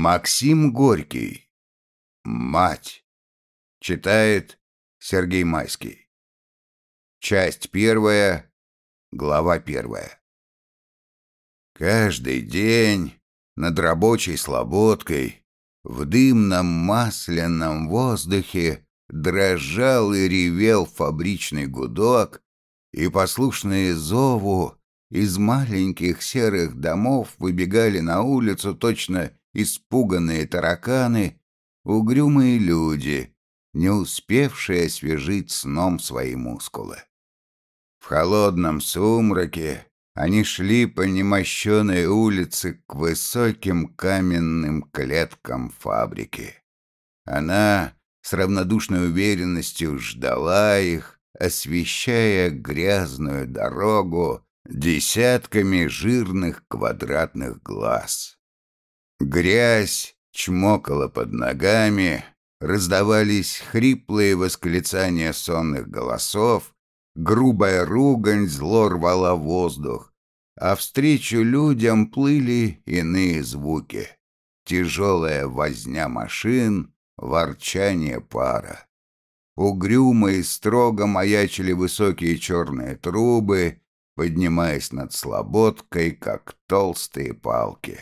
Максим Горький. Мать. Читает Сергей Майский. Часть первая, глава первая. Каждый день над рабочей слободкой в дымном масляном воздухе дрожал и ревел фабричный гудок, и послушные зову из маленьких серых домов выбегали на улицу точно испуганные тараканы, угрюмые люди, не успевшие освежить сном свои мускулы. В холодном сумраке они шли по немощенной улице к высоким каменным клеткам фабрики. Она с равнодушной уверенностью ждала их, освещая грязную дорогу десятками жирных квадратных глаз. Грязь чмокала под ногами, раздавались хриплые восклицания сонных голосов, грубая ругань зло рвала воздух, а встречу людям плыли иные звуки. Тяжелая возня машин, ворчание пара. Угрюмо и строго маячили высокие черные трубы, поднимаясь над слободкой, как толстые палки.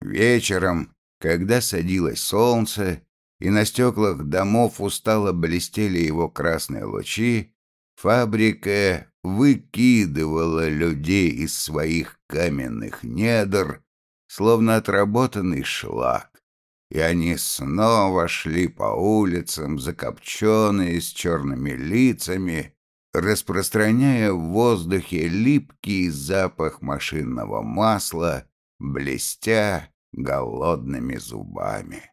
Вечером, когда садилось солнце, и на стеклах домов устало блестели его красные лучи, фабрика выкидывала людей из своих каменных недр, словно отработанный шлак, и они снова шли по улицам, закопченные, с черными лицами, распространяя в воздухе липкий запах машинного масла, блестя голодными зубами.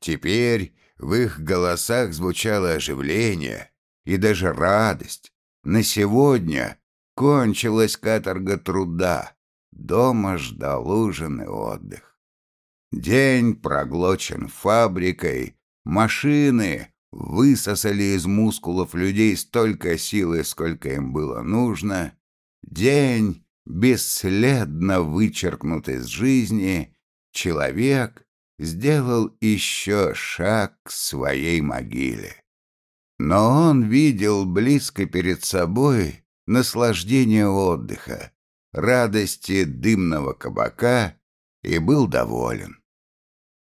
Теперь в их голосах звучало оживление и даже радость. На сегодня кончилась каторга труда, дома ждал ужин и отдых. День проглочен фабрикой, машины высосали из мускулов людей столько силы, сколько им было нужно. День бесследно вычеркнут из жизни, человек сделал еще шаг к своей могиле. Но он видел близко перед собой наслаждение отдыха, радости дымного кабака и был доволен.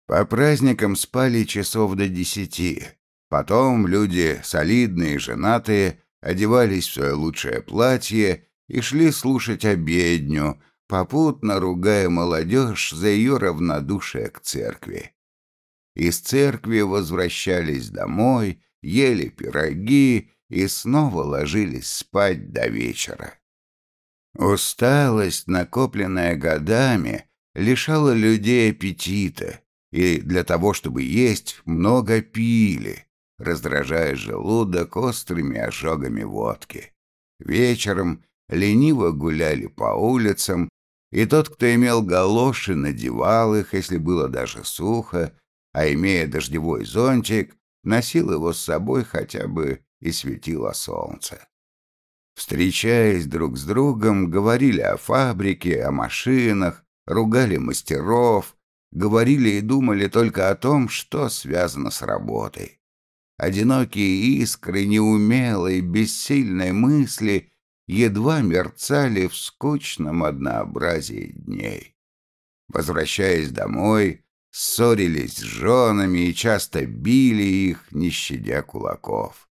По праздникам спали часов до десяти. Потом люди, солидные, женатые, одевались в свое лучшее платье и шли слушать обедню, попутно ругая молодежь за ее равнодушие к церкви. Из церкви возвращались домой, ели пироги и снова ложились спать до вечера. Усталость, накопленная годами, лишала людей аппетита, и для того, чтобы есть, много пили, раздражая желудок острыми ожогами водки. Вечером лениво гуляли по улицам, и тот, кто имел галоши, надевал их, если было даже сухо, а имея дождевой зонтик, носил его с собой хотя бы и светило солнце. Встречаясь друг с другом, говорили о фабрике, о машинах, ругали мастеров, говорили и думали только о том, что связано с работой. Одинокие искры неумелой, бессильной мысли едва мерцали в скучном однообразии дней. Возвращаясь домой, ссорились с женами и часто били их, не щадя кулаков.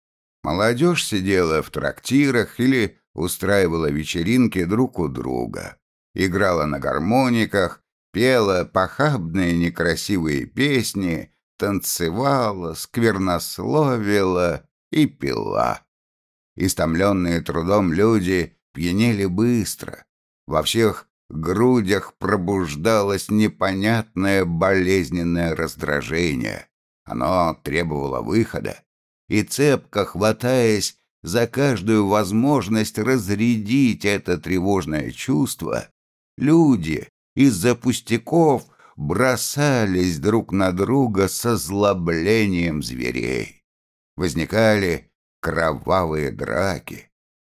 Молодежь сидела в трактирах или устраивала вечеринки друг у друга, играла на гармониках, пела похабные некрасивые песни, танцевала, сквернословила и пила. Истомленные трудом люди пьянели быстро. Во всех грудях пробуждалось непонятное болезненное раздражение. Оно требовало выхода, и цепко хватаясь за каждую возможность разрядить это тревожное чувство, люди из-за пустяков бросались друг на друга со злоблением зверей. Возникали кровавые драки.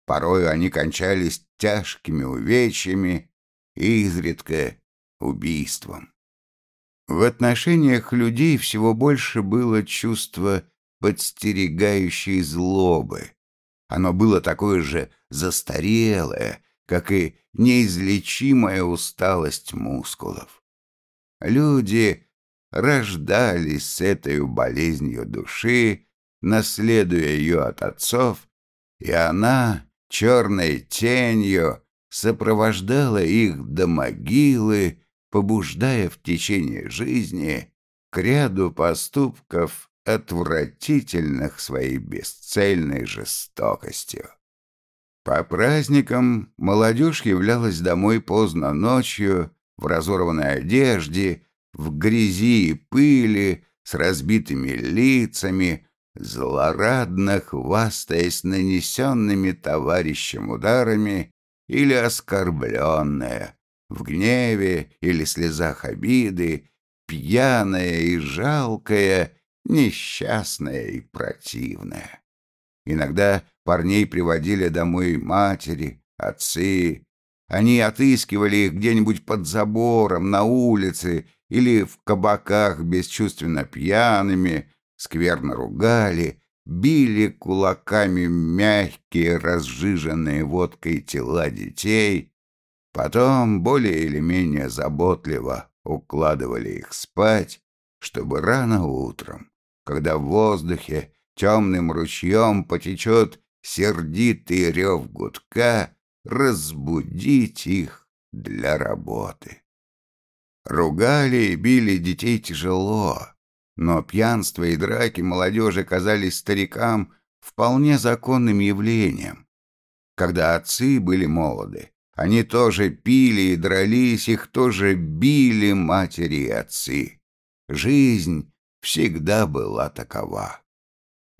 Порою они кончались тяжкими увечьями и изредка убийством. В отношениях людей всего больше было чувство подстерегающей злобы. Оно было такое же застарелое, как и неизлечимая усталость мускулов. Люди рождались с этой болезнью души, наследуя ее от отцов, и она черной тенью сопровождала их до могилы, побуждая в течение жизни к ряду поступков, отвратительных своей бесцельной жестокостью. По праздникам молодежь являлась домой поздно ночью, в разорванной одежде, в грязи и пыли, с разбитыми лицами, злорадно хвастаясь нанесенными товарищем ударами или оскорбленная, в гневе или слезах обиды, пьяная и жалкая, несчастная и противная. Иногда парней приводили домой матери, отцы. Они отыскивали их где-нибудь под забором, на улице или в кабаках бесчувственно пьяными, скверно ругали, били кулаками мягкие, разжиженные водкой тела детей, потом более или менее заботливо укладывали их спать, чтобы рано утром, когда в воздухе темным ручьем потечет сердитый рев гудка, разбудить их для работы. Ругали и били детей тяжело, но пьянство и драки молодежи казались старикам вполне законным явлением. Когда отцы были молоды, они тоже пили и дрались, их тоже били матери и отцы. Жизнь всегда была такова.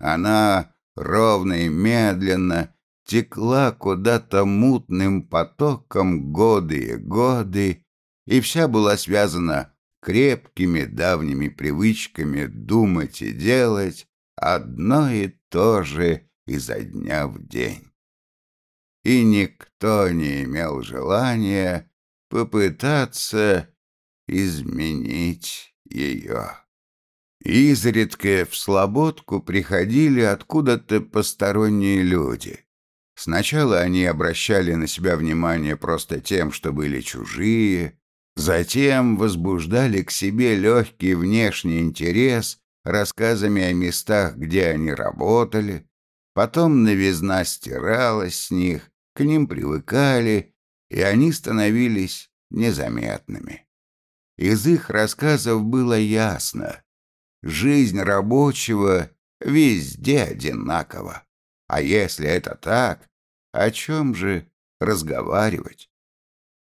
Она ровно и медленно текла куда-то мутным потоком годы и годы, и вся была связана крепкими давними привычками думать и делать одно и то же изо дня в день. И никто не имел желания попытаться изменить ее. Изредка в слободку приходили откуда-то посторонние люди. Сначала они обращали на себя внимание просто тем, что были чужие, затем возбуждали к себе легкий внешний интерес рассказами о местах, где они работали, потом новизна стиралась с них, к ним привыкали, и они становились незаметными. Из их рассказов было ясно, жизнь рабочего везде одинакова. А если это так, о чем же разговаривать?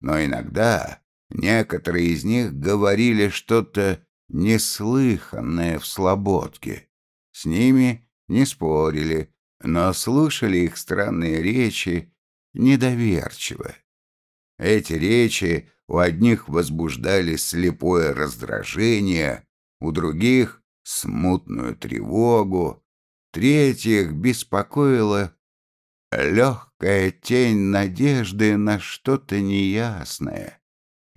Но иногда некоторые из них говорили что-то неслыханное в слободке. С ними не спорили, но слушали их странные речи недоверчиво. Эти речи у одних возбуждали слепое раздражение, у других — смутную тревогу, третьих беспокоила легкая тень надежды на что-то неясное,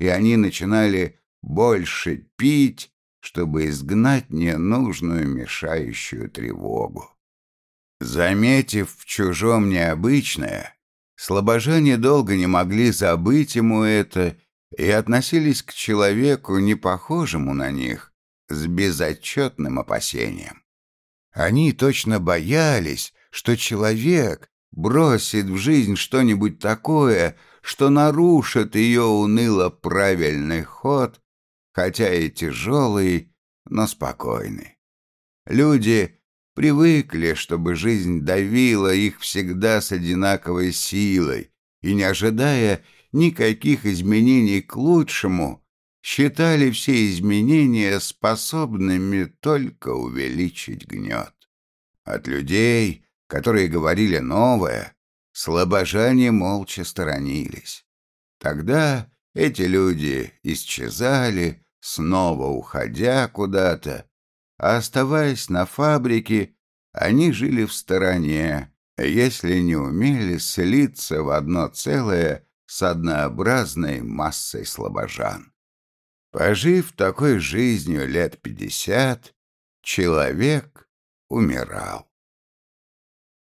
и они начинали больше пить, чтобы изгнать ненужную мешающую тревогу. Заметив в чужом необычное, слабожане долго не могли забыть ему это и относились к человеку, не похожему на них, с безотчетным опасением. Они точно боялись, что человек бросит в жизнь что-нибудь такое, что нарушит ее уныло правильный ход, хотя и тяжелый, но спокойный. Люди привыкли, чтобы жизнь давила их всегда с одинаковой силой, и, не ожидая никаких изменений к лучшему, считали все изменения способными только увеличить гнет. От людей, которые говорили новое, слабожане молча сторонились. Тогда эти люди исчезали, снова уходя куда-то, а оставаясь на фабрике, они жили в стороне, если не умели слиться в одно целое с однообразной массой слабожан. Пожив такой жизнью лет пятьдесят, человек умирал.